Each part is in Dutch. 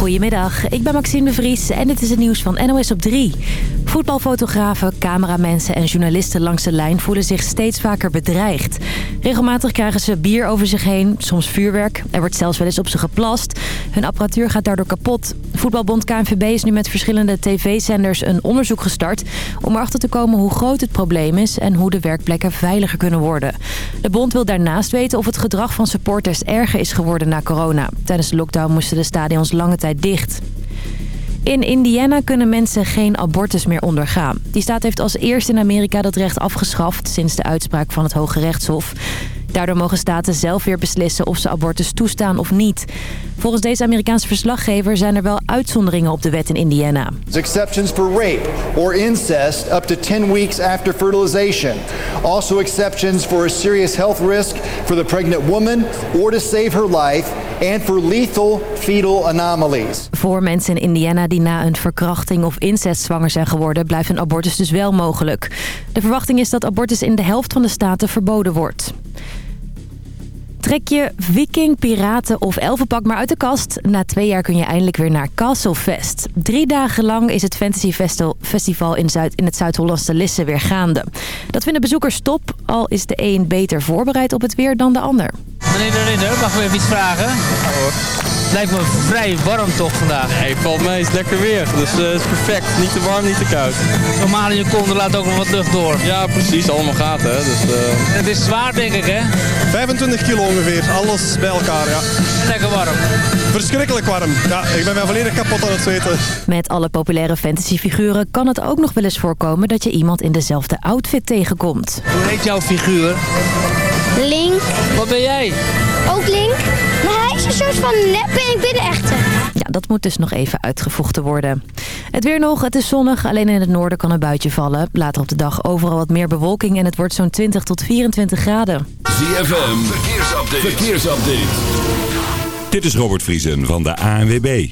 Goedemiddag, ik ben Maxime de Vries en dit is het nieuws van NOS op 3. Voetbalfotografen, cameramensen en journalisten langs de lijn voelen zich steeds vaker bedreigd. Regelmatig krijgen ze bier over zich heen, soms vuurwerk. Er wordt zelfs wel eens op ze geplast. Hun apparatuur gaat daardoor kapot. Voetbalbond KNVB is nu met verschillende tv-zenders een onderzoek gestart... om erachter te komen hoe groot het probleem is en hoe de werkplekken veiliger kunnen worden. De bond wil daarnaast weten of het gedrag van supporters erger is geworden na corona. Tijdens de lockdown moesten de stadions lange tijd dicht. In Indiana kunnen mensen geen abortus meer ondergaan. Die staat heeft als eerste in Amerika dat recht afgeschaft... sinds de uitspraak van het Hoge Rechtshof. Daardoor mogen staten zelf weer beslissen of ze abortus toestaan of niet. Volgens deze Amerikaanse verslaggever zijn er wel uitzonderingen op de wet in Indiana. Exceptions for rape or incest up to 10 weeks after fertilization. Also exceptions for a serious health risk for the pregnant woman or to save her life and for lethal fetal anomalies. Voor mensen in Indiana die na een verkrachting of incest zwanger zijn geworden... blijft een abortus dus wel mogelijk. De verwachting is dat abortus in de helft van de staten verboden wordt. Trek je viking, piraten of elfenpak maar uit de kast. Na twee jaar kun je eindelijk weer naar Castlefest. Drie dagen lang is het Fantasy Festival in, Zuid, in het Zuid-Hollandse Lisse weer gaande. Dat vinden bezoekers top, al is de een beter voorbereid op het weer dan de ander. Meneer de Ridder, mag ik even iets vragen? Het lijkt me vrij warm toch vandaag? Nee, valt mee. Het is lekker weer. Dus het is perfect. Niet te warm, niet te koud. Normaal in je kont laat ook nog wat lucht door. Ja, precies. Allemaal gaten. Hè. Dus, Het is zwaar denk ik hè? 25 kilo ongeveer. Alles bij elkaar, ja. Lekker warm. Verschrikkelijk warm. Ja, ik ben mij volledig kapot aan het zweten. Met alle populaire fantasyfiguren kan het ook nog wel eens voorkomen... dat je iemand in dezelfde outfit tegenkomt. Hoe heet jouw figuur? Link. Wat ben jij? Ook Link. Maar hij is een soort van nep en ik ben de echte. Ja, dat moet dus nog even uitgevochten worden. Het weer nog, het is zonnig. Alleen in het noorden kan een buitje vallen. Later op de dag overal wat meer bewolking en het wordt zo'n 20 tot 24 graden. ZFM, verkeersupdate. verkeersupdate. Dit is Robert Vriesen van de ANWB.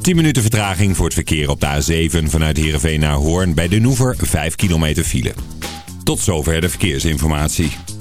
10 minuten vertraging voor het verkeer op de A7 vanuit Heerenveen naar Hoorn. Bij de Noever 5 kilometer file. Tot zover de verkeersinformatie.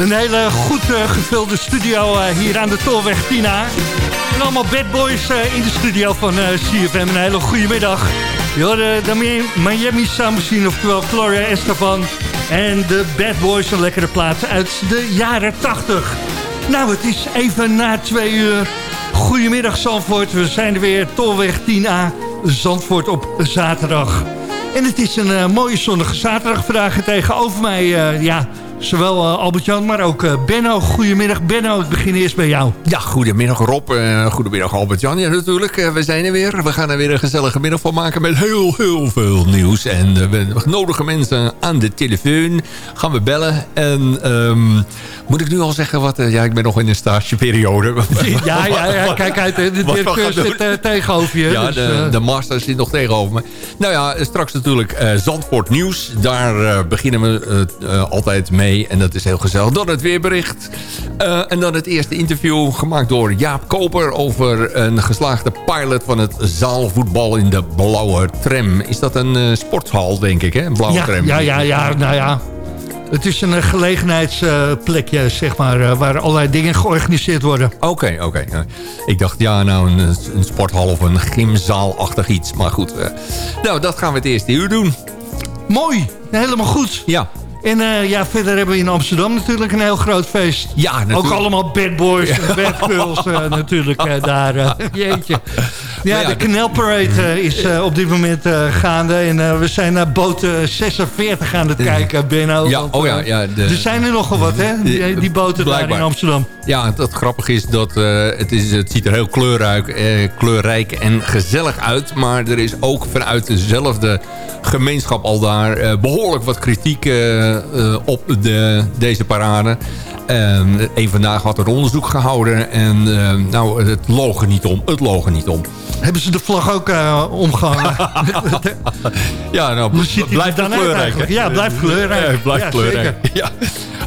Een hele goed eh, gevulde studio eh, hier aan de Tolweg Tina. En allemaal bad boys eh, in de studio van CFM. Een hele goede middag. Je de Mi- Miami Sound oftewel Gloria Estefan. En de bad boys, een lekkere plaats uit de jaren 80. Nou, het is even na twee uur. Goedemiddag Zandvoort, we zijn er weer. Tolweg 10A, Zandvoort op zaterdag. En het is een mooie zonnige zaterdag vandaag. En tegenover mij, eh, ja, zowel eh, Albert-Jan, maar ook eh, Benno. Goedemiddag Benno, ik begin eerst bij jou. Ja, goedemiddag Rob. eh goedemiddag Albert-Jan. Ja, natuurlijk. we zijn er weer. We gaan er weer een gezellige middag van maken met heel, heel veel nieuws. En we nodigen mensen aan de telefoon. Gaan we bellen. En ehm, moet ik nu al zeggen wat... ja, ik ben nog in een stageperiode. Ja, ja, ja, kijk uit, de directeur zit tegenover je. Ja, dus, de, de master zit nog tegenover me. Nou ja, straks natuurlijk eh, Zandvoort Nieuws. Daar beginnen we altijd mee. En dat is heel gezellig. Dan het weerbericht. Eh, en dan het eerste interview gemaakt door Jaap Koper... over een geslaagde pilot van het zaalvoetbal in de Blauwe Tram. Is dat een eh, sporthal, denk ik, hè? Een Blauwe ja, Tram. ja, ja, ja, nou ja. Het is een eh, gelegenheidsplekje, zeg maar, waar allerlei dingen georganiseerd worden. Oké, oké. Ik dacht, ja, nou, een, een sporthal of een gymzaalachtig iets. Maar goed. nou, dat gaan we het eerste uur doen. Mooi, helemaal goed. Ja. En eh, ja, verder hebben we in Amsterdam natuurlijk een heel groot feest. Ja, natuurlijk. Ook allemaal bad boys en bad girls eh, natuurlijk eh, daar. jeetje. Ja, de de- Canal Parade eh, is op dit moment gaande. En we zijn naar boot eh, 46 aan het kijken, Benno. Ja, Want, oh ja, ja, de- er zijn er nogal wat, hè? Die, die boten daar in Amsterdam. Ja, het grappige is dat het, is, het ziet er heel kleurrijk, kleurrijk en gezellig uit. Maar er is ook vanuit dezelfde gemeenschap al daar eh, behoorlijk wat kritiek op de, deze parade. En een vandaag had er onderzoek gehouden en eh, nou, het loog er niet om. Het loog er niet om. Hebben ze de vlag ook eh, omgehangen? Ja, nou, blijft kleurrijk. Ja, blijft kleurrijk. Ja, blijft Ja, kleurrijk. Ja.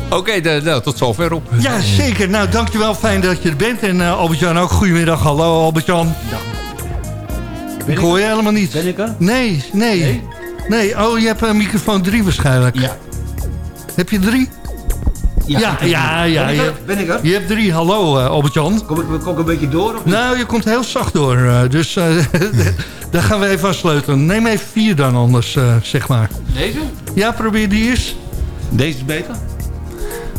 Oké, nou, tot zover op. Ja, zeker. Nou, dankjewel. Fijn dat je er bent. En eh, Albert-Jan ook. Goedemiddag. Hallo, Albert-Jan. Ik hoor je helemaal niet. Ben ik er? Nee, nee. Nee, oh, je hebt een microfoon 3 waarschijnlijk. Ja. Heb je drie? Ja, ja, ja. Ben ik je, er? Ben ik er? je hebt drie. Hallo, eh, Albert-Jan. Kom ik, kom ik een beetje door? Of niet? Nou, je komt heel zacht door. eh, dus eh, daar gaan we even aan sleutelen. Neem even vier dan anders, zeg maar. Deze? Ja, probeer die eens. Deze is beter?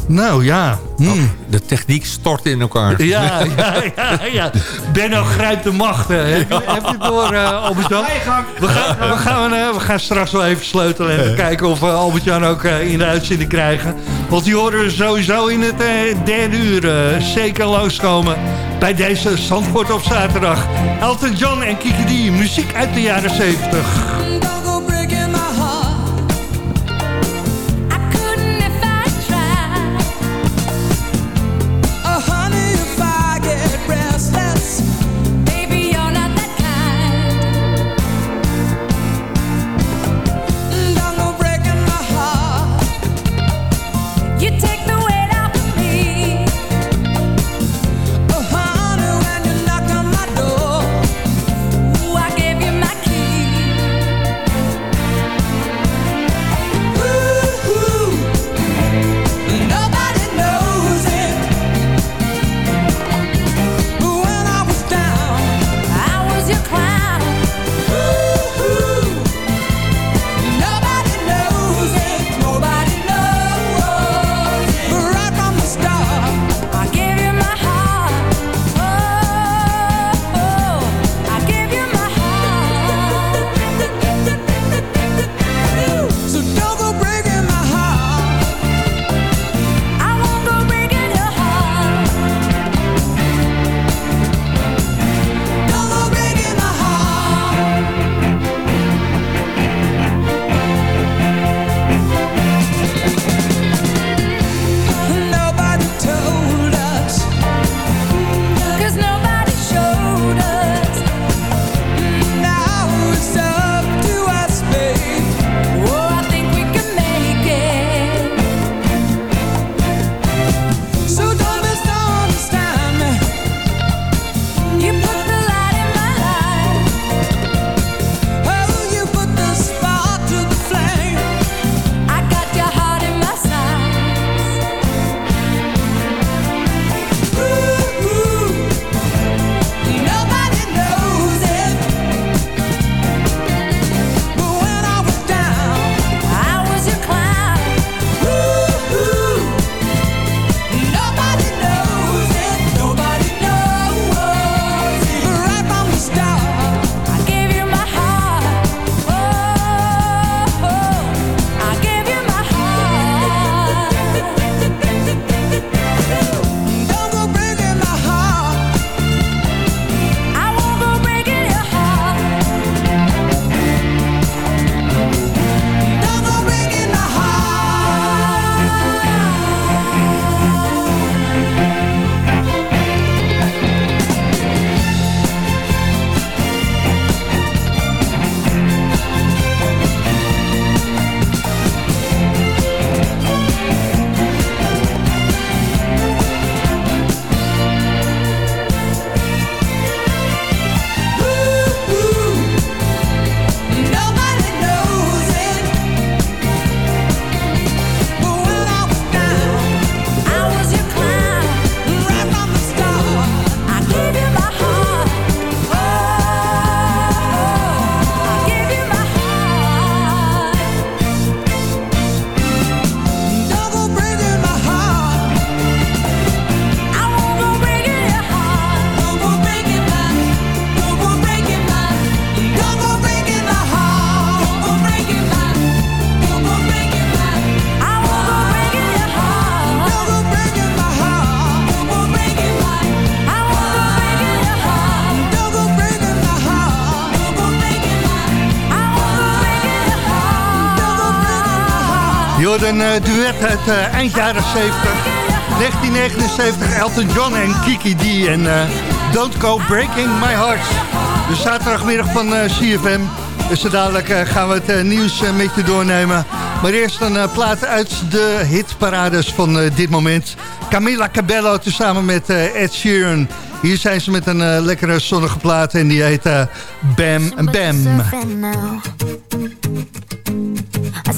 Nou, ja. Hmm. De techniek stort in elkaar. Ja, ja, ja, ja. Benno grijpt de macht. hè. Heb je, heb je het door, eh Albert-Jan? We gaan, we, gaan, eh, we gaan straks wel even sleutelen en even kijken of we Albert-Jan ook eh, in de uitzending krijgen. Want die horen we sowieso in het eh, derde uur eh, zeker langskomen bij deze Zandvoort op zaterdag. Elton John en Kiki D, muziek uit de jaren 70. Een eh, duet uit eh, eind jaren 70. 1979, Elton John en Kiki D. En eh, Don't Go Breaking My Heart. De zaterdagmiddag van CFM. Dus dadelijk gaan we het nieuws met je doornemen. Maar eerst een plaat uit de hitparades van dit moment. Camila Cabello tezamen met Ed Sheeran. Hier zijn ze met een lekkere zonnige plaat en die heet Bam Bam.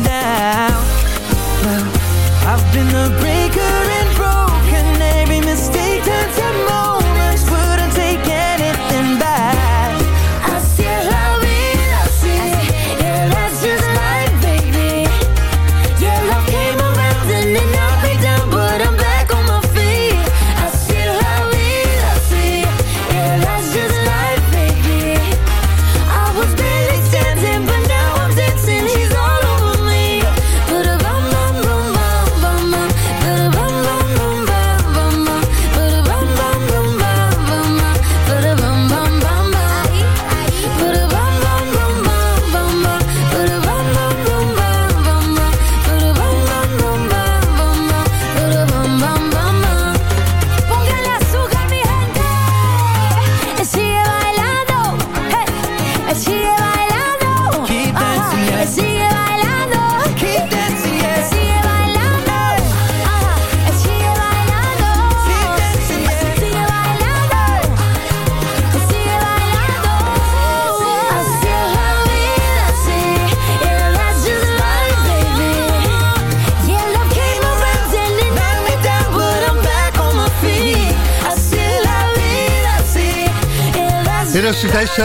me down. Well, I've been the breaker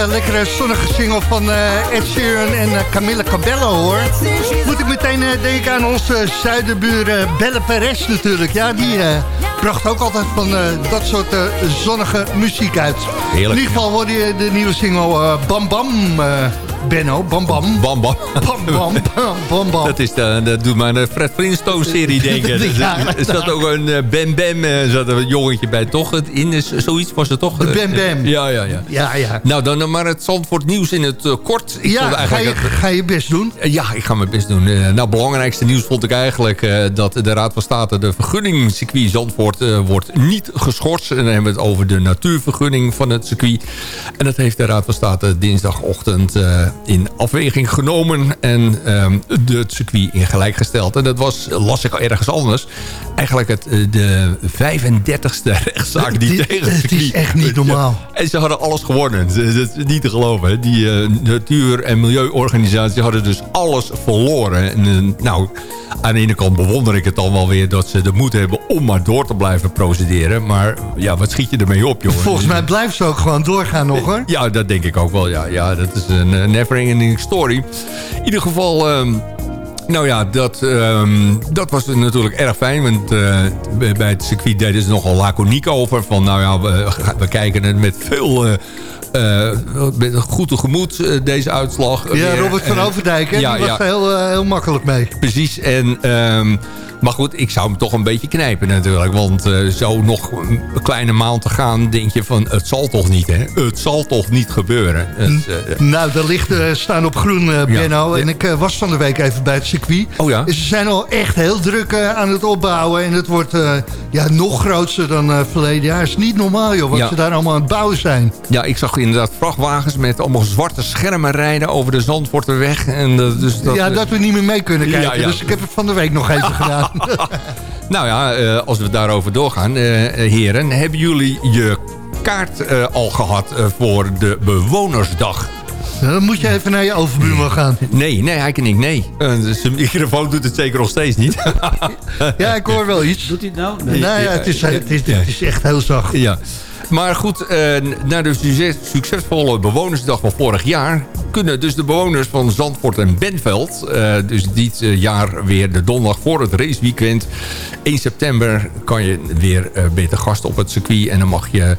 lekkere zonnige single van eh, Ed Sheeran en eh, Camila Cabello hoor. Moet ik meteen eh, denken aan onze zuiderbuur eh, Belle Perez natuurlijk. Ja, die bracht ook altijd van dat soort zonnige muziek uit. Heerlijk. In ieder geval hoorde je de nieuwe single Bam Bam, Benno. Bam Bam. Bam, bam. Bam Bam, bam, bam, bam. Dat, is de, dat doet mijn eh, Fred Flintstone-serie denken. Ja, er zat ook een eh, Bam Bam, eh, zat er een jongetje bij. Toch? Het in is, zoiets was het toch? De Bam Bam. Ja, ja, ja. Ja, ja. Nou, dan eh, maar het Zandvoort nieuws in het eh, kort. Ik Ja, ga je, ga je best doen. Eh, Ja, ik ga mijn best doen. Eh, nou, belangrijkste nieuws vond ik eigenlijk eh, dat de Raad van State de vergunning circuit Zandvoort eh, wordt niet geschorst. En dan hebben we het over de natuurvergunning van het circuit. En dat heeft de Raad van State dinsdagochtend eh, in afweging genomen en ehm, de, het circuit in gelijk gesteld. En dat was, las ik al ergens anders, eigenlijk het, eh, de 35ste rechtszaak die Dit- tegen het het is circuit... echt niet normaal. Ja. En ze hadden alles gewonnen. Dat is niet te geloven. hè. Die eh, natuur- en milieuorganisatie hadden dus alles verloren. En, eh, nou, aan de ene kant bewonder ik het dan wel weer... dat ze de moed hebben om maar door te blijven procederen. Maar ja, wat schiet je ermee op, jongen? Volgens mij blijft ze ook gewoon doorgaan nog hoor. Ja, dat denk ik ook wel. Ja, ja dat is een never-ending story. In ieder geval... ehm, Nou ja, dat, ehm, dat was natuurlijk erg fijn. Want eh, bij bij het circuit deden ze nogal laconiek over. Van nou ja, we, we kijken het met veel... eh, eh, met goed tegemoet, eh, deze uitslag. Ja, weer. Robert van En- Overdijk, hè? Ja, die was ja. er heel, eh, heel makkelijk mee. Precies. En, ehm, maar goed, ik zou hem toch een beetje knijpen natuurlijk. Want eh, zo nog een kleine maand te gaan, denk je van... het zal toch niet, hè? Het zal toch niet gebeuren. Het, eh, Nou, de lichten staan op groen, eh, Benno. En ik eh, was van de week even bij het circuit. Oh ja? En ze zijn al echt heel druk eh, aan het opbouwen. En het wordt eh, ja, nog groter dan eh, verleden jaar. Het is niet normaal, joh, wat Ja. ze daar allemaal aan het bouwen zijn. Ja, ik zag inderdaad vrachtwagens met allemaal zwarte schermen rijden over de Zandvoorterweg. En, eh, dus dat, ja, dat we niet meer mee kunnen kijken. ja. Dus ik heb het van de week nog even gedaan. Nou ja, eh, als we daarover doorgaan, eh, eh, heren. Hebben jullie je kaart eh, al gehad eh, voor de Bewonersdag? Dan moet je even naar je overbuurman gaan. Nee, nee, hij kan ik nee. Eh, Zijn microfoon doet het zeker nog steeds niet. Ja, ik hoor wel iets. Doet hij het nou? Nee, ja, het, is, het, is, het is echt heel zacht. Ja. Maar goed, eh, na de succes- succesvolle bewonersdag van vorig jaar... kunnen dus de bewoners van Zandvoort en Benveld... eh, dus dit eh, jaar weer de donderdag voor het raceweekend... 1 september kan je weer eh ben je te gast op het circuit... en dan mag je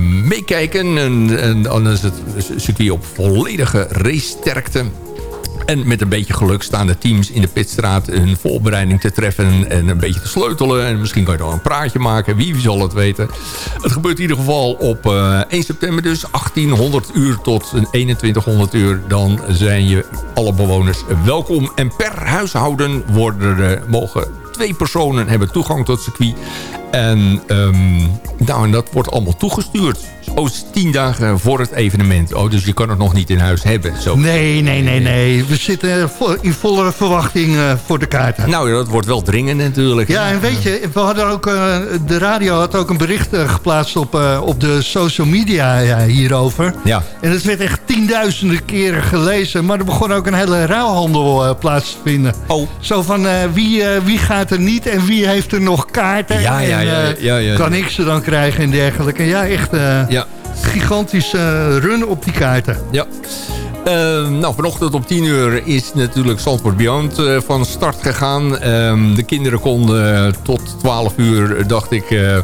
meekijken. En, en dan is het circuit op volledige racesterkte... En met een beetje geluk staan de teams in de pitstraat hun voorbereiding te treffen en een beetje te sleutelen. En misschien kan je dan een praatje maken, wie zal het weten. Het gebeurt in ieder geval op eh, 1 september dus, 1800 uur tot 2100 uur. Dan zijn je alle bewoners welkom. En per huishouden worden er, mogen twee personen hebben toegang tot het circuit. En, ehm, nou, en dat wordt allemaal toegestuurd. Oh, het is tien dagen voor het evenement. Oh, dus je kan het nog niet in huis hebben. Zo. Nee, nee, nee, nee. We zitten in volle verwachting eh, voor de kaarten. Nou, dat wordt wel dringend natuurlijk. Ja, en weet je, we hadden ook, eh, de radio had ook een bericht eh, geplaatst op, op de social media ja, hierover. Ja. En het werd echt tienduizenden keren gelezen. Maar er begon ook een hele ruilhandel plaats te vinden. Oh. Zo van, wie, wie gaat er niet en wie heeft er nog kaarten? Ja, ja, En, ja, eh, ja, ja. Kan ik ze dan krijgen en dergelijke. Ja, echt eh Ja. gigantische run op die kaarten. Ja. Eh, nou, vanochtend om 10 uur is natuurlijk Zandvoort Beyond eh, van start gegaan. Ehm, de kinderen konden eh, tot 12 uur, dacht ik, eh, eh,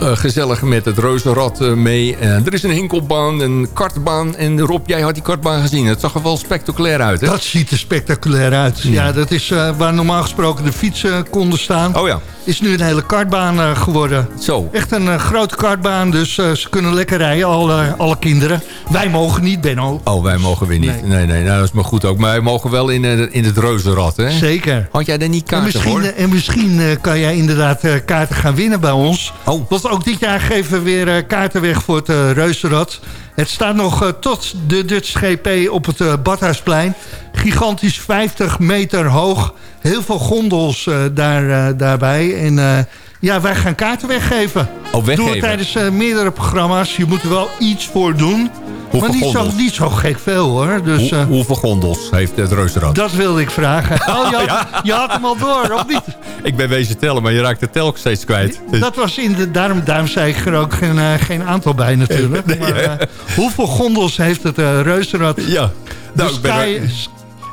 gezellig met het reuzenrad eh, mee. Eh, er is een hinkelbaan, een kartbaan. En Rob, jij had die kartbaan gezien. Het zag er wel spectaculair uit, hè? Dat ziet er spectaculair uit. Ja, dat is eh, waar normaal gesproken de fietsen konden staan. Oh ja. Is nu een hele kartbaan eh, geworden. Zo. Echt een eh, grote kartbaan, dus eh, ze kunnen lekker rijden, alle, alle kinderen. Wij mogen niet, Benno. Oh, wij mogen weer niet. Nee, nee, nou, dat is maar goed ook. Maar wij mogen wel in, in het reuzenrad, hè? Zeker. Had jij er niet En kaarten misschien, voor? eh, en misschien kan jij inderdaad kaarten gaan winnen bij ons. Oh. Want ook dit jaar geven we weer kaarten weg voor het Reuzenrad. Het staat nog eh, tot de Dutch GP op het eh, Badhuisplein. Gigantisch 50 meter hoog. Heel veel gondels eh, daar, daarbij. En ja, wij gaan kaarten weggeven. Oh, weggeven? Doen we tijdens meerdere programma's. Je moet er wel iets voor doen. Hoeveel maar niet zo, niet zo gek veel hoor. Dus, Hoe- eh, hoeveel gondels heeft het reuzenrad? dat wilde ik vragen. Oh, je had, je had hem al door, of niet? Ik ben wezen tellen, maar je raakt de tel steeds kwijt. Dus- Dat was in de, daarom, daarom zei ik er ook geen, eh, geen aantal bij natuurlijk. maar, eh, hoeveel gondels heeft het reuzenrad? Ja. Nou, de ik ben Sky, er-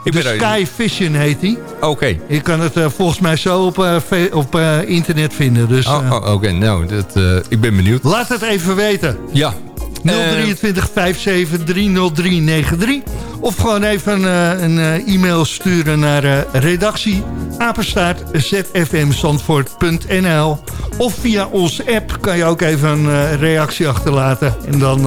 ik de ben Sky Vision heet die. Oké. Je kan het volgens mij zo op, op internet vinden. Dus Oh, oh, Oké, nou, dat, ik ben benieuwd. laat het even weten. Ja. 023 57 30393. Of gewoon even eh, een eh, e-mail sturen naar eh, redactie apenstaart zfmzandvoort.nl Of via onze app kan je ook even een reactie achterlaten. En dan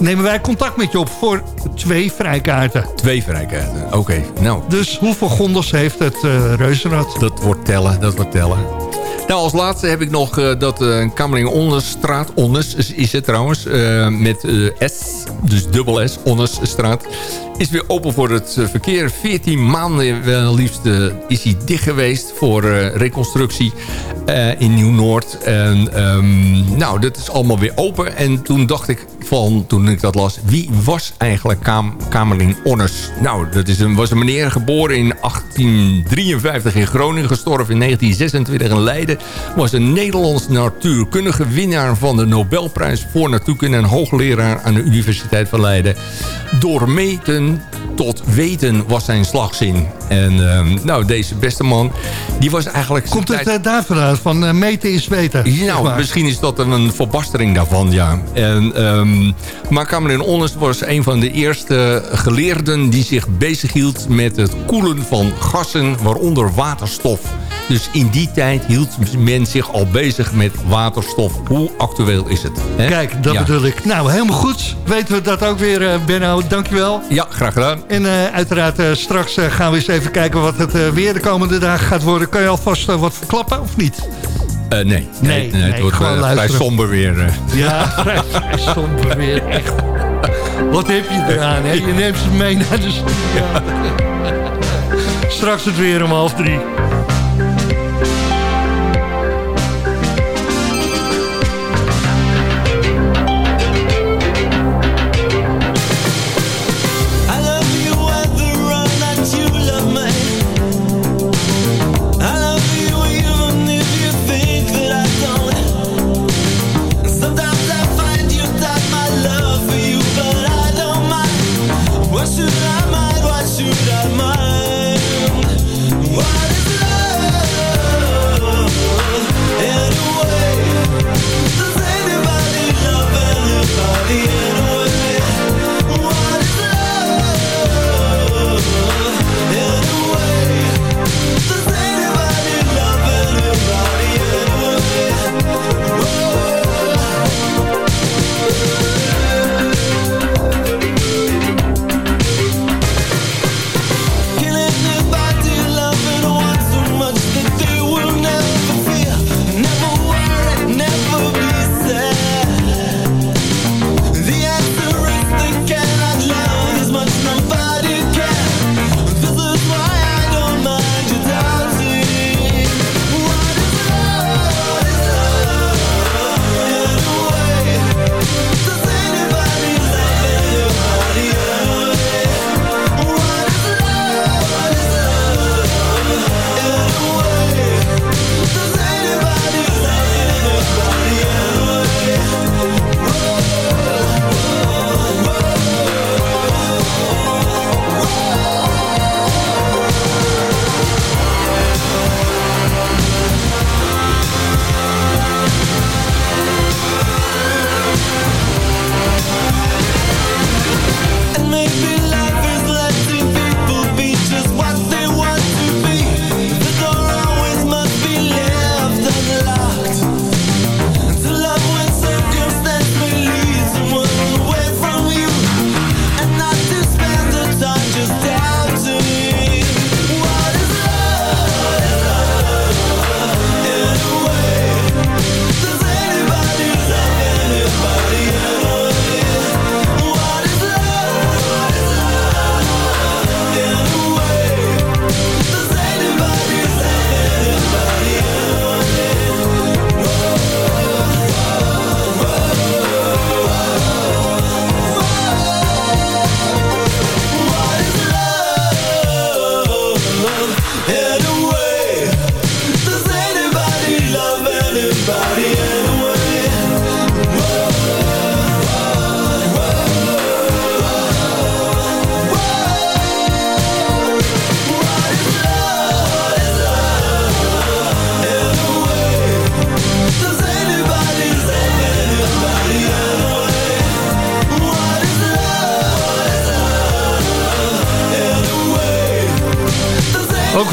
nemen wij contact met je op voor twee vrijkaarten. Twee vrijkaarten. Oké, nou, Dus hoeveel gondels heeft het reuzenrad? dat wordt tellen, dat wordt tellen. Nou, als laatste heb ik nog eh, dat uh, Kamerling Onderstraat, Onnes is, het trouwens, eh, met eh, S, dus dubbel S, Onnesstraat, is weer open voor het eh, verkeer. 14 maanden wel liefst eh, is hij dicht geweest voor eh, reconstructie in Nieuw-Noord. En ehm, nou, dat is allemaal weer open. En toen dacht ik van, toen ik dat las, wie was eigenlijk Kam Kamerling? Nou, dat is een, was een meneer geboren in 1853 in Groningen, gestorven in 1926 in Leiden. Was een Nederlands natuurkundige winnaar van de Nobelprijs voor natuurkunde en hoogleraar aan de Universiteit van Leiden. Door mee te tot weten was zijn slagzin. En ehm, nou, deze beste man, die was eigenlijk... Komt het uh, daar vandaan, van uh, meten is weten? Ja, nou, misschien is dat een verbastering daarvan, ja. En, um, maar Cameron Honest was een van de eerste geleerden... die zich bezighield met het koelen van gassen, waaronder waterstof. Dus in die tijd hield men zich al bezig met waterstof. Hoe actueel is het? Hè? Kijk, dat ja. bedoel ik. Nou, helemaal goed. Weten we dat ook weer, uh, Benno. Dankjewel. Ja, graag gedaan. En uh, uiteraard uh, straks gaan we eens even kijken wat het weer de komende dagen gaat worden. Kan je alvast wat verklappen of niet? nee, nee, nee, nee, het wordt vrij somber weer. Ja, vrij, vrij somber weer. Echt. Wat heb je eraan, hè? Je neemt ze mee naar de studio. Ja. Straks het weer om half drie.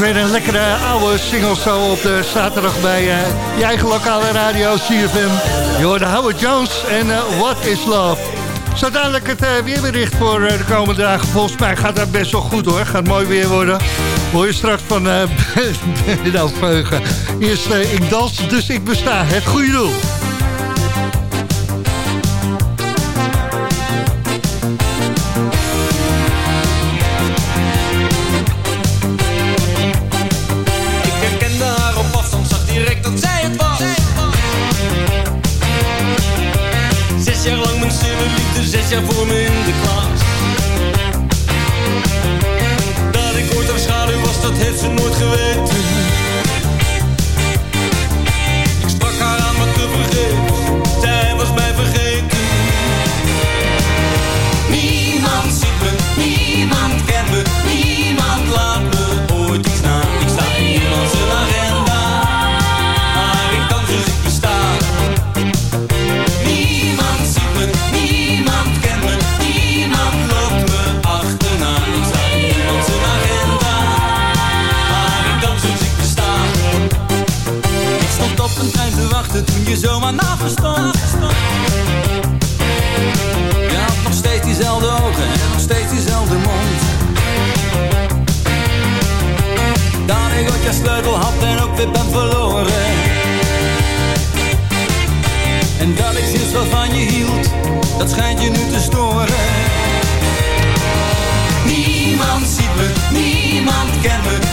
Weer een lekkere oude single zo op de zaterdag bij uh, je eigen lokale radio CFM. Je hoorde Howard Jones en uh, What is Love. Zo dadelijk het uh, weerbericht voor de komende dagen. Volgens mij gaat dat best wel goed hoor. Gaat mooi weer worden. Hoor je straks van uh, nou. Eerst ik dans, dus ik besta. Het goede doel. Niemand kent me,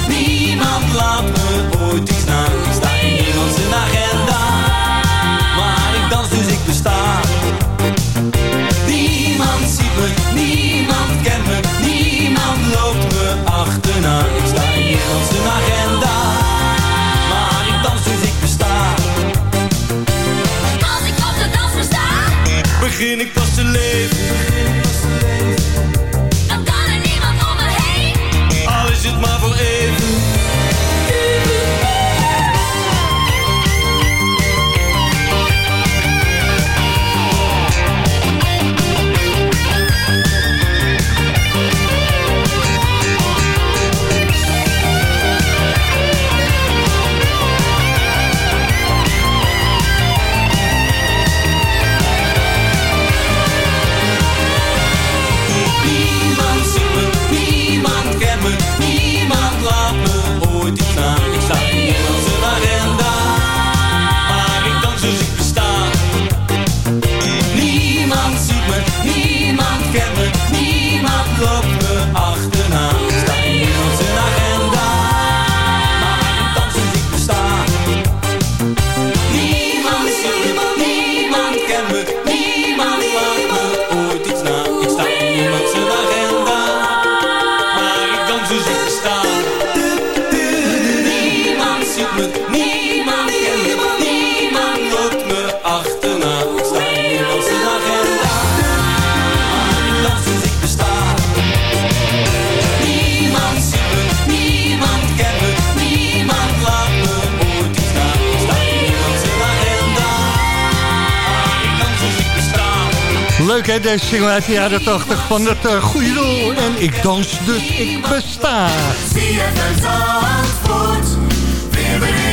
Leuk hè, deze single uit de jaren 80 van het uh, goede doel. En ik dans dus ik besta.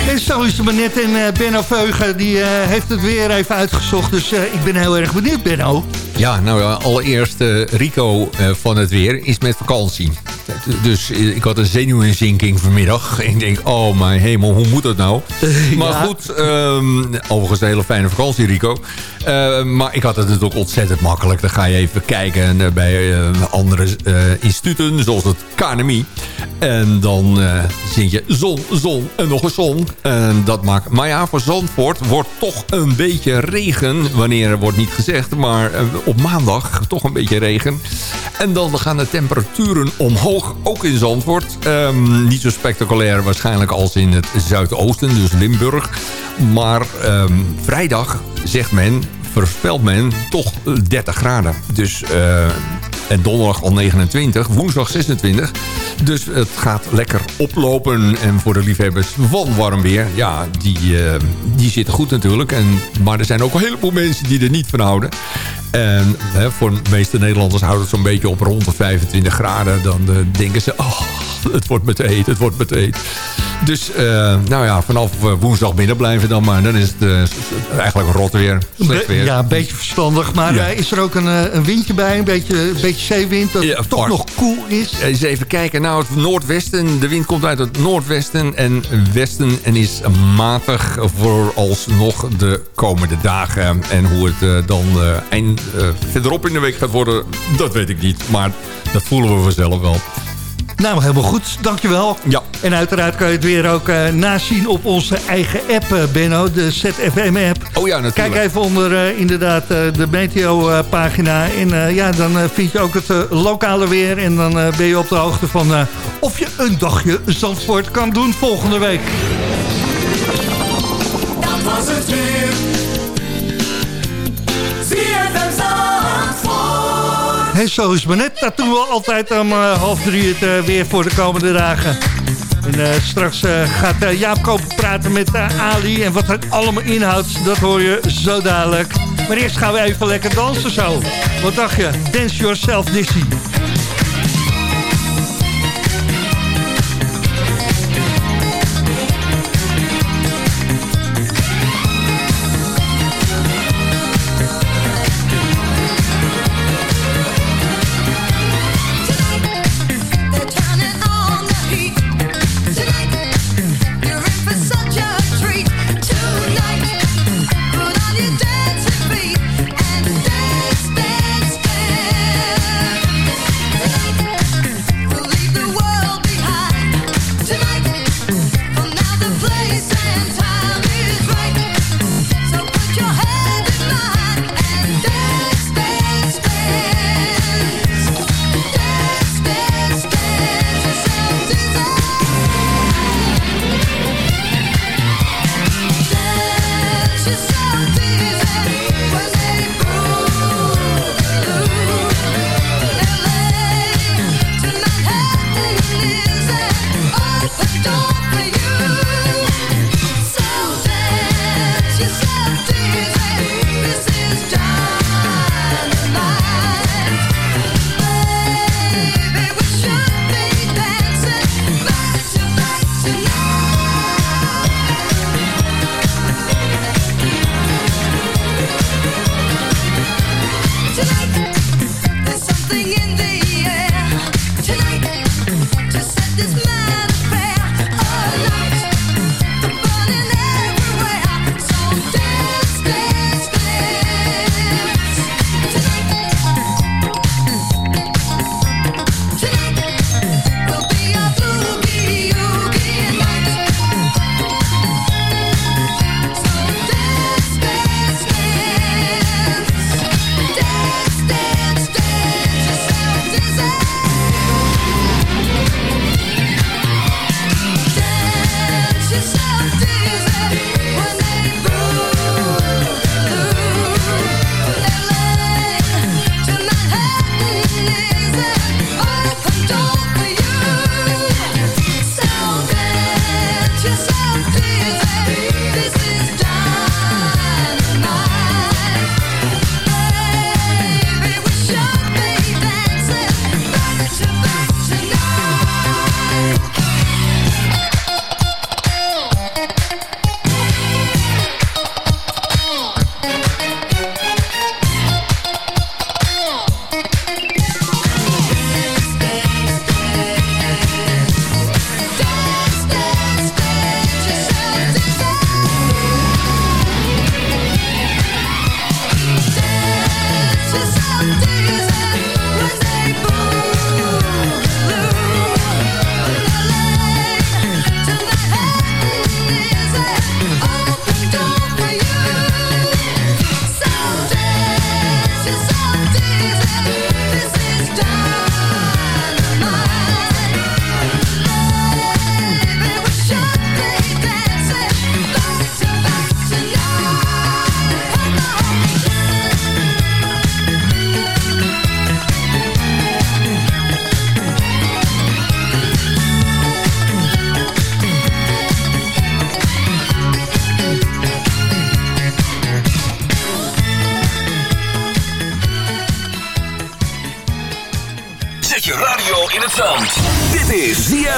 En zo is het maar net. En uh, Benno Veugen die, uh, heeft het weer even uitgezocht. Dus ik ben heel erg benieuwd, Benno. Ja, nou allereerst Rico van het weer is met vakantie. Dus ik had een zenuwinzinking vanmiddag. En ik denk, oh mijn hemel, hoe moet dat nou? Maar ja. goed, um, overigens een hele fijne vakantie, Rico. Uh, maar ik had het natuurlijk ontzettend makkelijk. Dan ga je even kijken bij andere instituten, zoals het KNMI. En dan zing je zon, zon en nog een zon. En dat maakt... Maar ja, voor Zandvoort wordt toch een beetje regen. Wanneer er wordt niet gezegd, maar op maandag toch een beetje regen. En dan gaan de temperaturen omhoog, ook in Zandvoort. Um, niet zo spectaculair waarschijnlijk als in het zuidoosten, dus Limburg. Maar um, vrijdag, zegt men, voorspelt men toch 30 graden. Dus, uh, en donderdag al 29, woensdag 26. Dus het gaat lekker oplopen. En voor de liefhebbers van warm weer, ja, die, uh, die zitten goed natuurlijk. En, maar er zijn ook een heleboel mensen die er niet van houden. En hè, voor de meeste Nederlanders houdt het zo'n beetje op rond de 25 graden. Dan uh, denken ze, oh, het wordt met heet, het wordt met heet. Dus uh, nou ja, vanaf woensdag binnen blijven dan maar. Dan is het uh, eigenlijk rot weer, slecht weer. Ja, een beetje verstandig. Maar ja. is er ook een, een windje bij? Een beetje, een beetje zeewind dat ja, toch nog koel cool is? Eens even kijken. Nou, het noordwesten. De wind komt uit het noordwesten en westen. En is matig vooralsnog de komende dagen. En hoe het dan eind, verderop in de week gaat worden, dat weet ik niet. Maar dat voelen we vanzelf wel. Nou, helemaal goed. Dankjewel. Ja. En uiteraard kan je het weer ook uh, nazien op onze eigen app, uh, Benno. De ZFM-app. Oh ja, natuurlijk. Kijk even onder uh, inderdaad de Meteo-pagina. En ja, dan vind je ook het lokale weer. En dan ben je op de hoogte van of je een dagje Zandvoort kan doen volgende week. Dat was het weer. En zo is maar net. Dat doen we altijd om uh, half drie het uh, weer voor de komende dagen. En uh, straks gaat Jaap Koper praten met Ali. En wat het allemaal inhoudt, dat hoor je zo dadelijk. Maar eerst gaan we even lekker dansen zo. Wat dacht je? Dance Yourself Dizzy.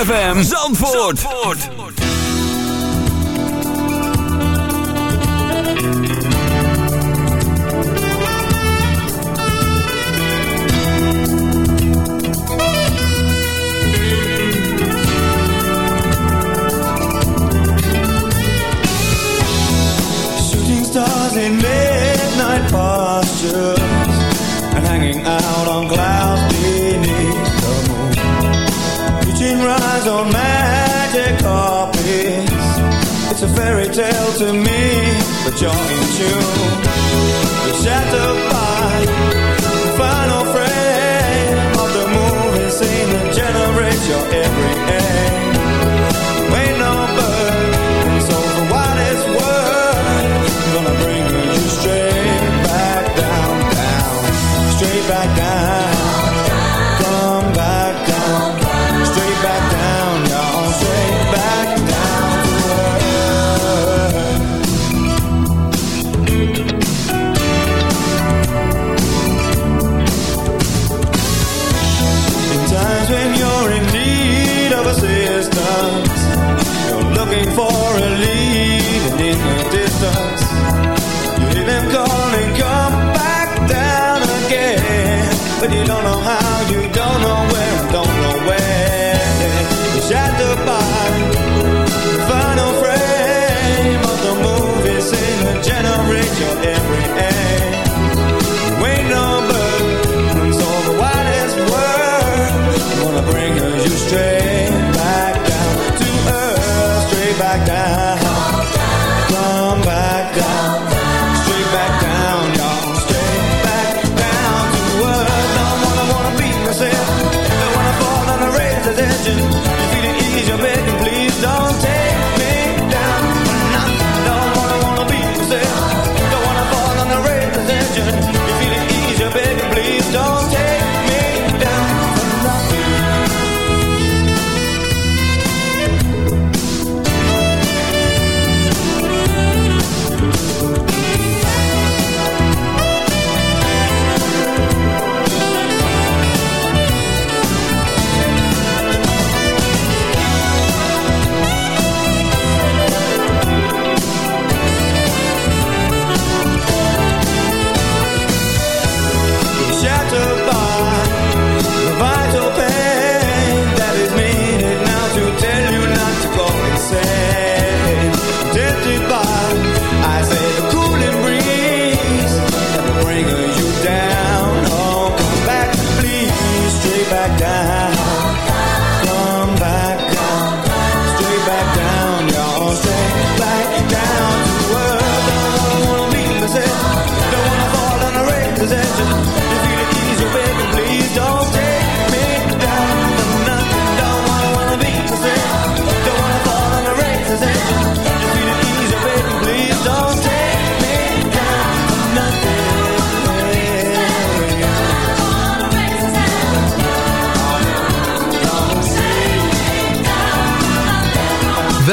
ZFM Zandvoort. Zandvoort.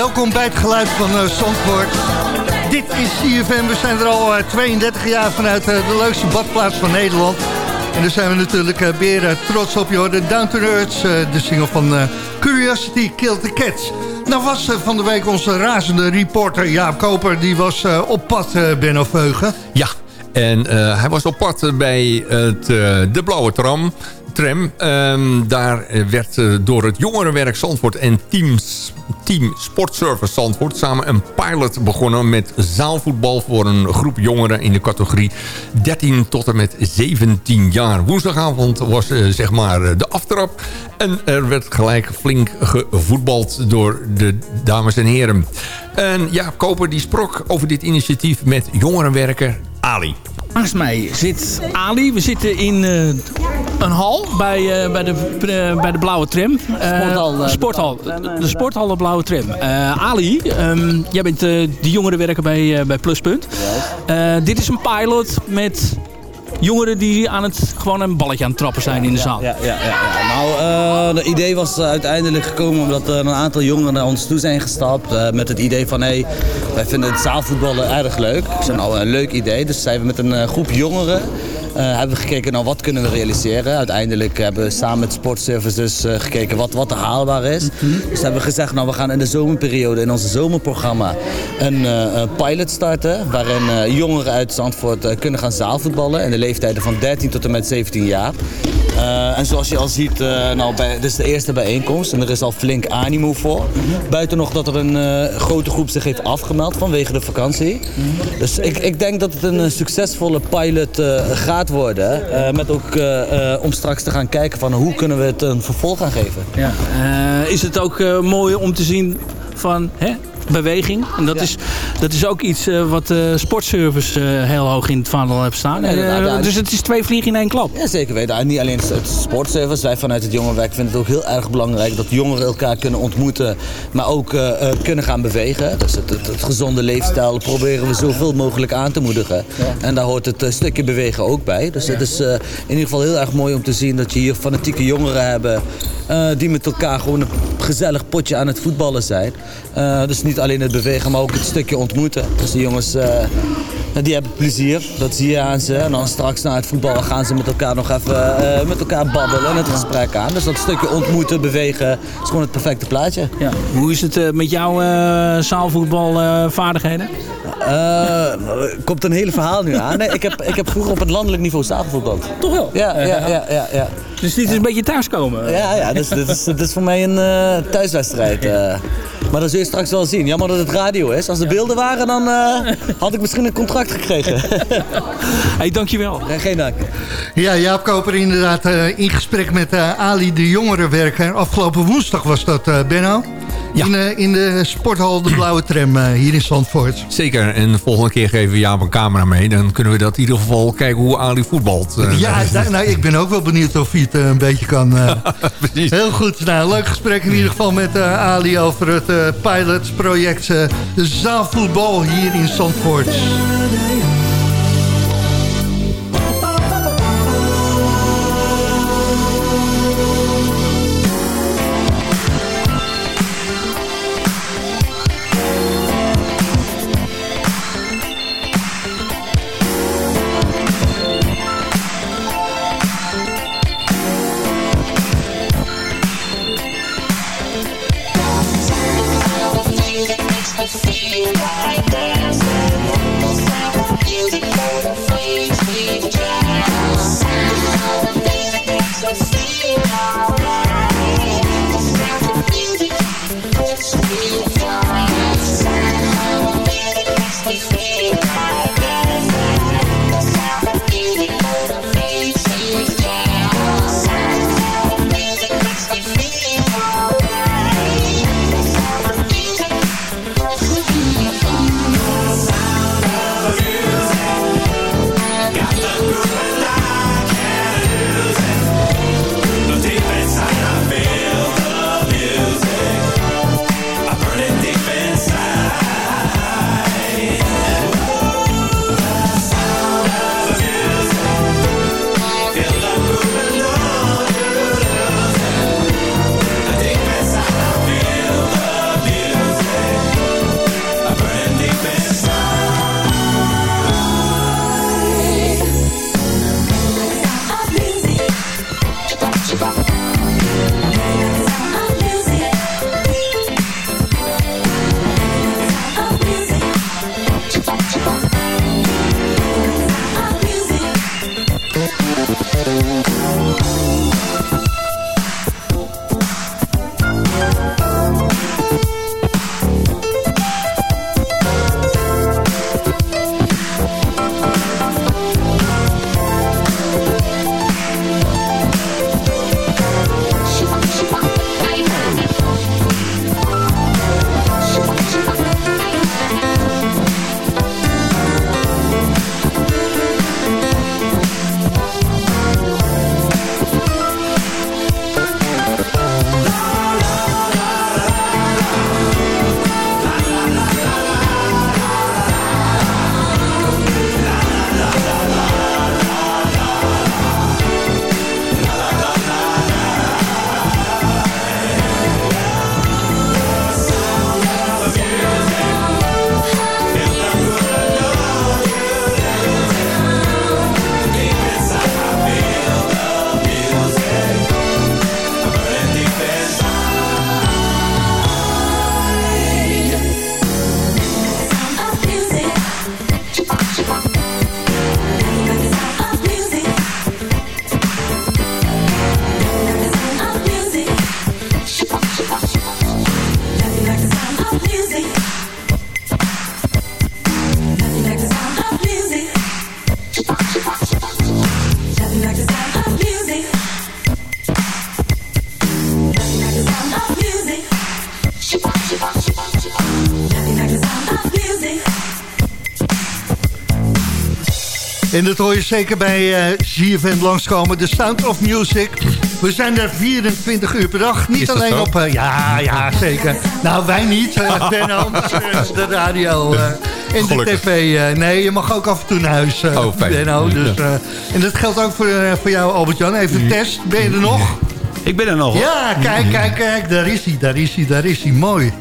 Welkom bij het geluid van uh, Zandvoort. Dit is CFM, we zijn er al uh, 32 jaar vanuit uh, de leukste badplaats van Nederland. En daar zijn we natuurlijk weer trots op. Je hoorde Down to Earth, de single van Curiosity Killed the Cats. Nou was van de week onze razende reporter Jaap Koper, die was op pad, Benno Veugen. Ja, en hij was op pad bij het, de Blauwe Tram tram. Um, daar werd door het jongerenwerk Zandvoort en teams, Team Sportservice Zandvoort... samen een pilot begonnen met zaalvoetbal voor een groep jongeren... in de categorie 13 tot en met 17 jaar. Woensdagavond was uh, zeg maar de aftrap. En er werd gelijk flink gevoetbald door de dames en heren. En ja, Koper die sprak over dit initiatief met jongerenwerker Ali. Naast mij zit Ali. We zitten in uh, een hal bij, uh, bij, de, uh, bij de Blauwe Tram. sporthal. sporthal. De sporthal de Blauwe Tram. Ali, um, jij bent de jongerenwerker bij, bij Pluspunt. dit is een pilot met jongeren die aan het, gewoon een balletje aan het trappen zijn in de zaal. Ja, ja, ja. Nou, het idee was uiteindelijk gekomen omdat er een aantal jongeren naar ons toe zijn gestapt. Uh, met het idee van, hé, hey, wij vinden het zaalvoetballen erg leuk. Het is nou een leuk idee. Dus zijn we met een groep jongeren uh, hebben we gekeken naar wat kunnen we realiseren. Uiteindelijk hebben we samen met sportservices uh, gekeken wat, wat er haalbaar is. Mm -hmm. Dus hebben we gezegd, nou we gaan in de zomerperiode in ons zomerprogramma een uh, pilot starten. Waarin jongeren uit Zandvoort kunnen gaan zaalvoetballen in de leeftijden van 13 tot en met 17 jaar. Uh, en zoals je al ziet, uh, nou, bij, dit is de eerste bijeenkomst en er is al flink animo voor. Buiten nog dat er een uh, grote groep zich heeft afgemeld vanwege de vakantie. Dus ik, ik denk dat het een succesvolle pilot gaat worden. met ook om straks te gaan kijken van hoe kunnen we het een vervolg gaan geven. Ja. is het ook mooi om te zien van... Hè? Beweging. En dat, ja. is, dat is ook iets uh, wat de uh, sportservice uh, heel hoog in het vaandel heeft staan. Ja, ja, dus het is twee vliegen in één klap. Ja, zeker weten. Niet alleen het sportservice. Wij vanuit het jongerenwerk vinden het ook heel erg belangrijk dat jongeren elkaar kunnen ontmoeten. Maar ook kunnen gaan bewegen. Dus het, het, het, gezonde leefstijl proberen we zoveel mogelijk aan te moedigen. En daar hoort het stukje bewegen ook bij. Dus het is in ieder geval heel erg mooi om te zien dat je hier fanatieke jongeren hebben. die met elkaar gewoon een gezellig potje aan het voetballen zijn. dus niet niet alleen het bewegen, maar ook het stukje ontmoeten. Dus de jongens, uh, die hebben plezier. Dat zie je aan ze. En dan straks na het voetballen gaan ze met elkaar nog even uh, met elkaar babbelen en het gesprek aan. Dus dat stukje ontmoeten, bewegen, is gewoon het perfecte plaatje. Ja. Hoe is het uh, met jouw zaalvoetbalvaardigheden? komt een hele verhaal nu aan. Nee, ik, heb, ik heb vroeger op het landelijk niveau zaalvoetbald. Toch wel? Ja, ja, ja. ja, ja. Dus dit is een beetje thuiskomen? Ja, ja dus, dit, is, dit is voor mij een thuiswedstrijd. Maar dat zul je straks wel zien. Jammer dat het radio is. Als er beelden waren, dan uh, had ik misschien een contract gekregen. hey, dankjewel. Ja, geen dank. Ja, Jaap Koper inderdaad uh, in gesprek met uh, Ali de jongerenwerker. Afgelopen woensdag was dat, Benno. Ja. In, in, de sporthal De Blauwe Tram hier in Zandvoort. Zeker. En de volgende keer geven we Jaap een camera mee. Dan kunnen we dat in ieder geval kijken hoe Ali voetbalt. ja, nou, nou, ik ben ook wel benieuwd of hij het een beetje kan. Precies. Heel goed. Nou, leuk gesprek in ieder geval met Ali over het pilotproject zaalvoetbal hier in Zandvoort. En dat hoor je zeker bij eh ZFM langskomen. De Sound of Music. We zijn er 24 uur per dag. Niet alleen zo? op... eh, ja, ja, zeker. Nou, wij niet. Uh, de radio eh, en de tv. eh, nee, je mag ook af en toe naar huis, eh Oh, fijn. Benno. Dus, eh, en dat geldt ook voor, eh, voor jou, Albert-Jan. Even een test. Ben je er nog? Ik ben er nog. hoor. Ja, kijk, kijk, kijk. Daar is hij, daar is hij, daar is hij. Mooi.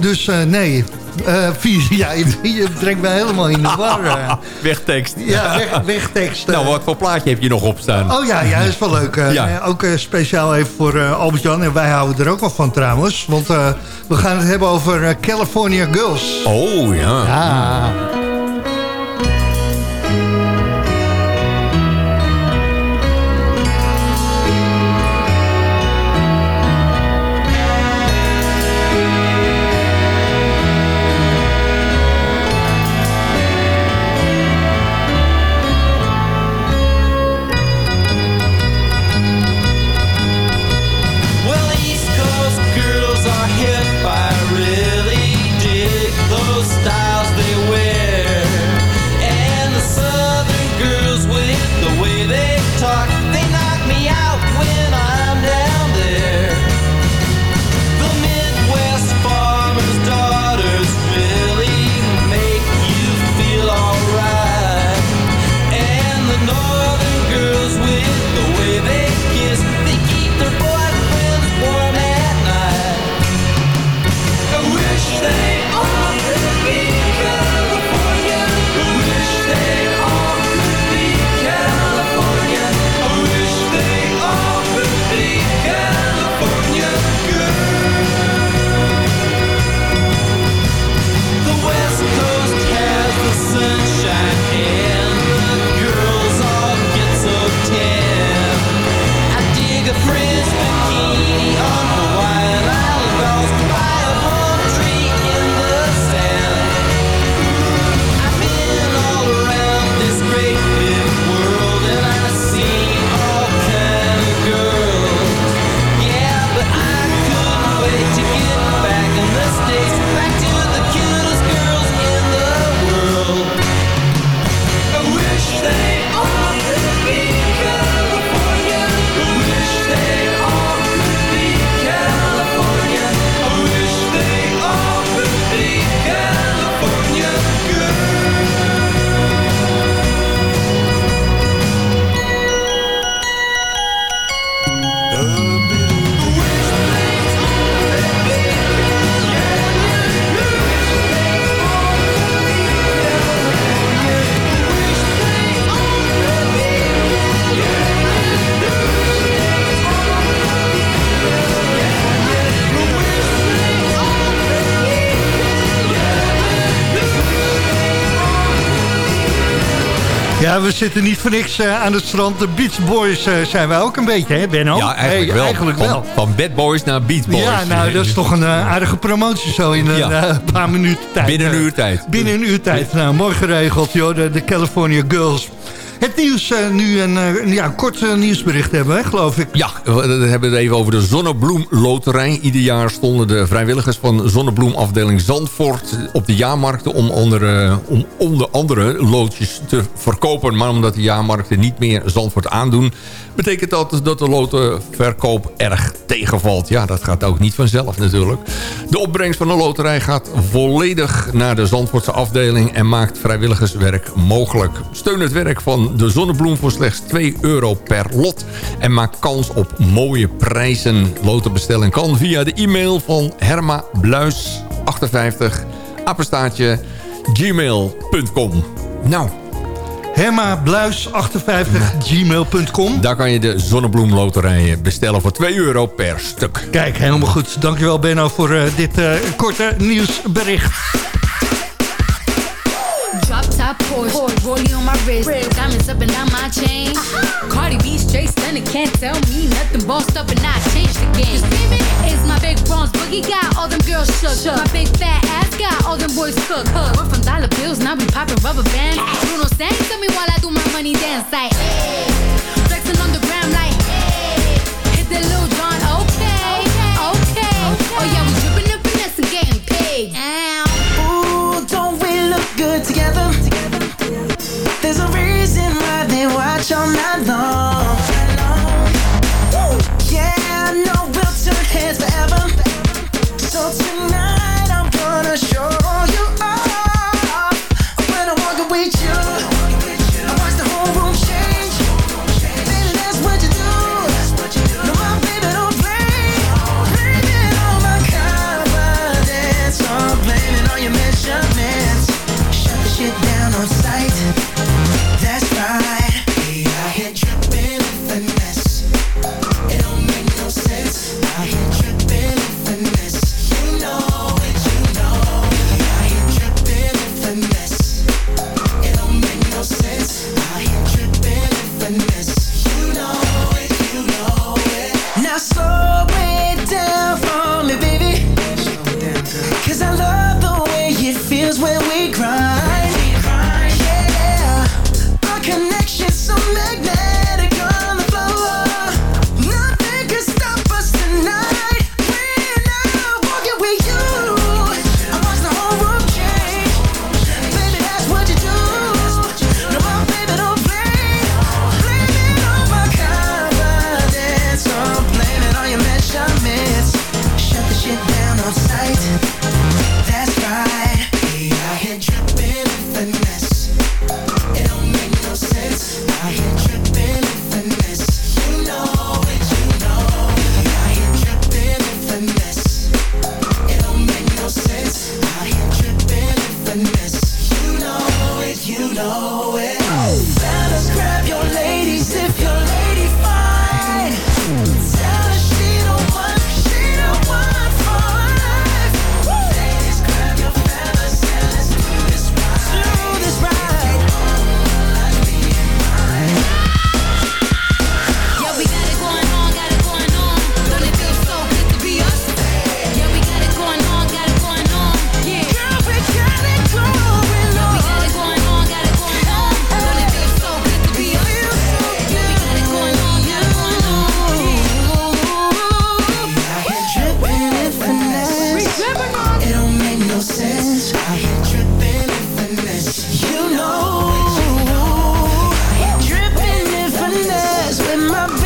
Dus eh, nee... eh, vier, ja, je, je brengt me helemaal in de war. eh. Wegtekst. Ja, weg, wegtekst. eh. Nou, wat voor plaatje heb je nog op staan? Oh ja, ja, dat is wel leuk. eh. Ja. Eh, Ook eh, speciaal even voor eh, Albert-Jan. En wij houden er ook wel van trouwens. Want eh, we gaan het hebben over eh, California Girls. Oh, ja. Ja. Ja, we zitten niet voor niks eh, aan het strand. De Beach Boys eh, zijn wij ook een beetje, hè Benno? Ja, eigenlijk Hey, wel. Eigenlijk van, wel. van Bad Boys naar Beat Boys. Ja, nou, dat is toch een eh, aardige promotie zo in een Ja. paar minuten tijd. Binnen een uur tijd. Binnen een uur tijd. Nou, mooi geregeld, joh. De, de California Girls. Het nieuws, eh, nu een, eh, ja, kort eh, nieuwsbericht hebben, hè, geloof ik. Ja, we hebben het even over de Zonnebloem Loterij. Ieder jaar stonden de vrijwilligers van Zonnebloem afdeling Zandvoort op de jaarmarkten om onder, om onder andere loodjes te verkopen. Maar omdat de jaarmarkten niet meer Zandvoort aandoen, betekent dat dat de lotenverkoop erg tegenvalt. Ja, dat gaat ook niet vanzelf natuurlijk. De opbrengst van de loterij gaat volledig naar de Zandvoortse afdeling en maakt vrijwilligerswerk mogelijk. Steun het werk van de Zonnebloem voor slechts 2 euro per lot en maak kans op mooie prijzen. Loten bestellen kan via de e-mail van Herma Bluis 58 apenstaartje gmail.com. Nou, Herma Bluis 58 gmail.com. daar kan je de Zonnebloemloterijen bestellen voor 2 euro per stuk. Kijk, helemaal goed. Dankjewel Benno voor eh, dit eh, korte nieuwsbericht. Top Porsche, rollie on my wrist, diamonds up and down my chain. Uh-huh. Cardi B straight stunning, can't tell me nothing. Bossed up and I changed the game. You see me? It's my big bronze boogie got all them girls shook. My big fat ass got all them boys cook. We're from dollar bills, now we popping rubber bands. Bruno sang to me while I do my money dance like. Hey. Flexing on the gram like. Hey. Hit that little John, okay, okay. Oh yeah, we dripping finesse and getting paid. watch all night long. Yeah, I know we'll turn heads forever. So tonight.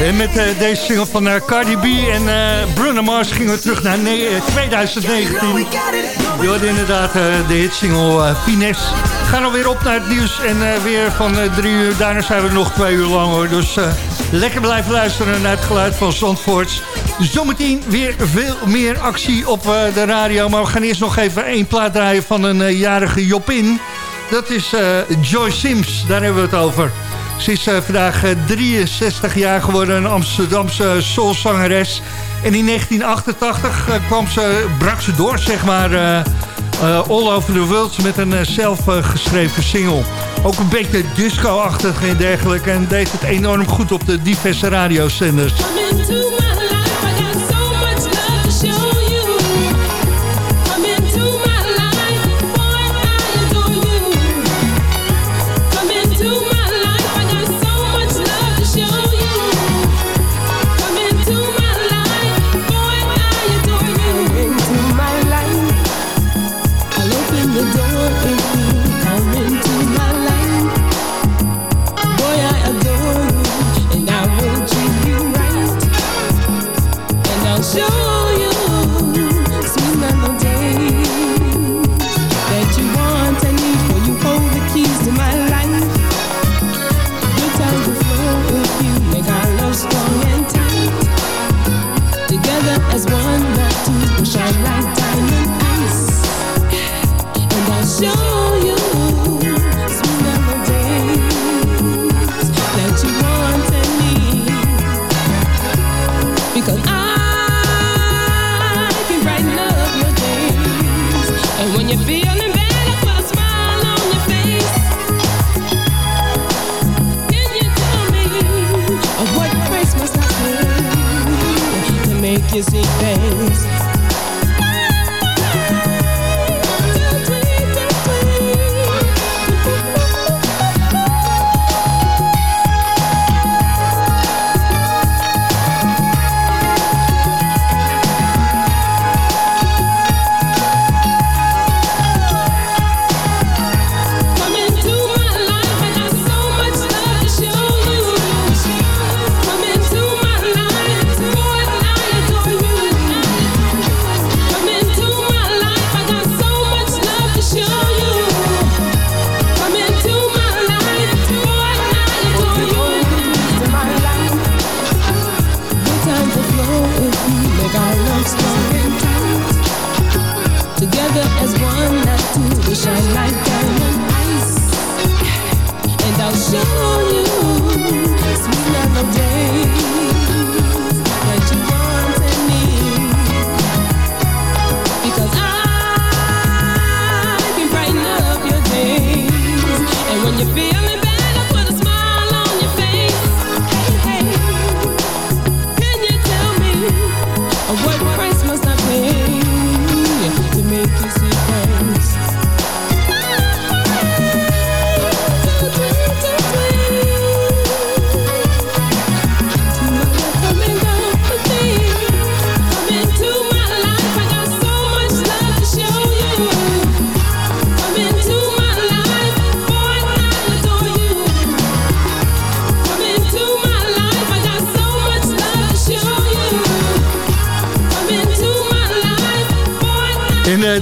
En met eh, deze single van eh, Cardi B en eh, Bruno Mars gingen we terug naar ne- eh, 2019. Je hoorde inderdaad de hitsingle. We gaan alweer op naar het nieuws en weer van drie uur. Daarna zijn we nog twee uur lang hoor. Dus lekker blijven luisteren naar het geluid van Zandvoort. Zometeen weer veel meer actie op de radio. Maar we gaan eerst nog even één plaat draaien van een jarige Jopin. Dat is Joy Sims, daar hebben we het over. Ze is eh, vandaag eh, 63 jaar geworden, een Amsterdamse soulzangeres. En in 1988 eh, kwam ze, brak ze door, zeg maar, eh, eh, all over the world met een eh, zelf eh, geschreven single. Ook een beetje disco-achtig en dergelijke. En deed het enorm goed op de diverse radiozenders.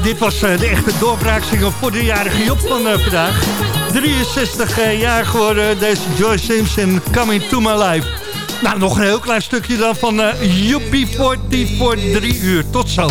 Dit was eh, de echte doorbraaksingle voor de jarige Job van eh, vandaag. 63 eh, jaar geworden, deze Joy Simpson, Coming to My Life. Nou, nog een heel klein stukje dan van uh, UB40 voor drie uur. Tot zo.